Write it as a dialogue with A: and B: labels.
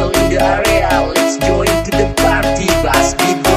A: people in the area, let's join to the party, blast people.